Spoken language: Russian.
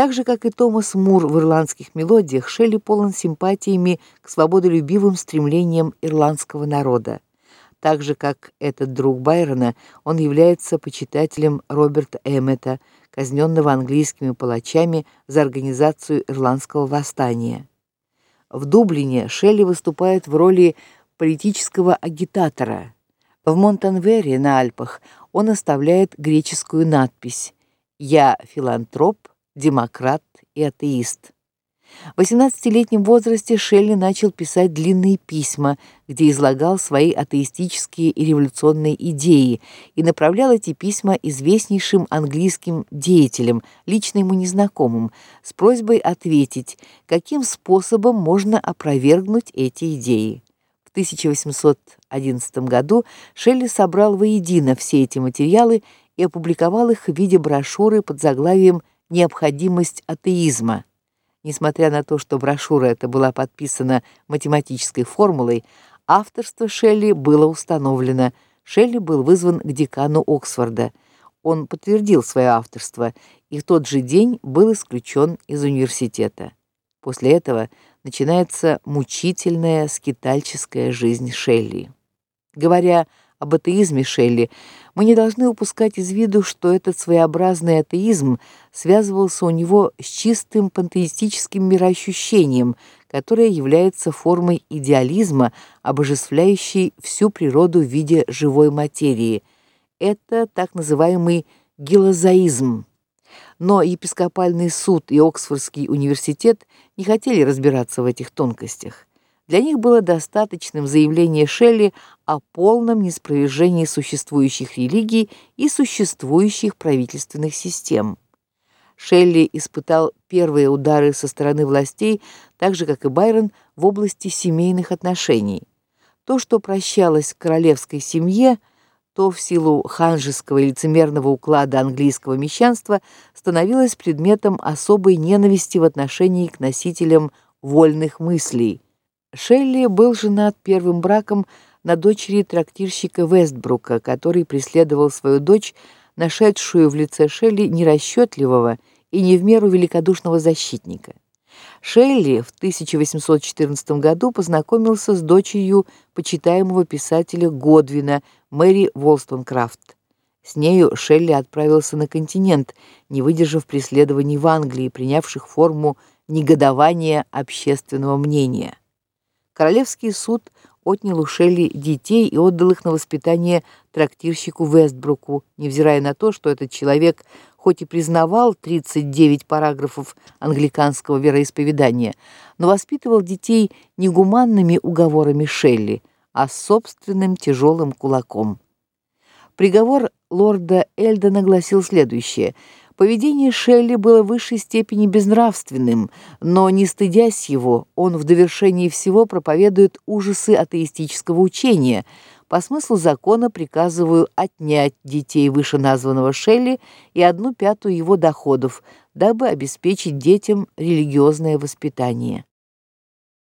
Так же, как и Томас Мур в ирландских мелодиях, Шелли полон симпатиями к свободолюбивым стремлениям ирландского народа. Так же, как этот друг Байрона, он является почитателем Роберта Эммета, казненного английскими палачами за организацию ирландского восстания. В Дублине Шелли выступает в роли политического агитатора. В Монтанвере на Альпах он оставляет греческую надпись: "Я филантроп, демократ и атеист". В 18-летнем возрасте Шелли начал писать длинные письма, где излагал свои атеистические и революционные идеи и направлял эти письма известнейшим английским деятелям, лично ему незнакомым, с просьбой ответить, каким способом можно опровергнуть эти идеи. В 1811 году Шелли собрал воедино все эти материалы и опубликовал их в виде брошюры под заглавием Необходимость атеизма. Несмотря на то, что брошюра эта была подписана математической формулой, авторство Шелли было установлено. Шелли был вызван к декану Оксфорда. Он подтвердил свое авторство и в тот же день был исключен из университета. После этого начинается мучительная скитальческая жизнь Шелли. Говоря об атеизме Шелли, мы не должны упускать из виду, что этот своеобразный атеизм связывался у него с чистым пантеистическим мироощущением, которое является формой идеализма, обожествляющей всю природу в виде живой материи. Это так называемый гилозаизм. Но епископальный суд и Оксфордский университет не хотели разбираться в этих тонкостях. Для них было достаточным заявление Шелли о полном неспровержении существующих религий и существующих правительственных систем. Шелли испытал первые удары со стороны властей, так же как и Байрон в области семейных отношений. То, что прощалось королевской семье, то в силу ханжеского лицемерного уклада английского мещанства становилось предметом особой ненависти в отношении к носителям вольных мыслей Шелли был женат первым браком на дочери трактирщика Вестбрука, который преследовал свою дочь, нашедшую в лице Шелли нерасчетливого и не в меру великодушного защитника. Шелли в 1814 году познакомился с дочерью почитаемого писателя Годвина Мэри Волстонкрафт. С нею Шелли отправился на континент, не выдержав преследований в Англии, принявших форму негодования общественного мнения. Королевский суд отнял у Шелли детей и отдал их на воспитание трактирщику Вестбруку, невзирая на то, что этот человек хоть и признавал 39 параграфов англиканского вероисповедания, но воспитывал детей не гуманными уговорами Шелли, а собственным тяжелым кулаком. Приговор лорда Эльдона гласил следующее: Поведение Шелли было в высшей степени безнравственным, но не стыдясь его, он в довершении всего проповедует ужасы атеистического учения. По смыслу закона приказываю отнять детей вышеназванного Шелли и одну пятую его доходов, дабы обеспечить детям религиозное воспитание.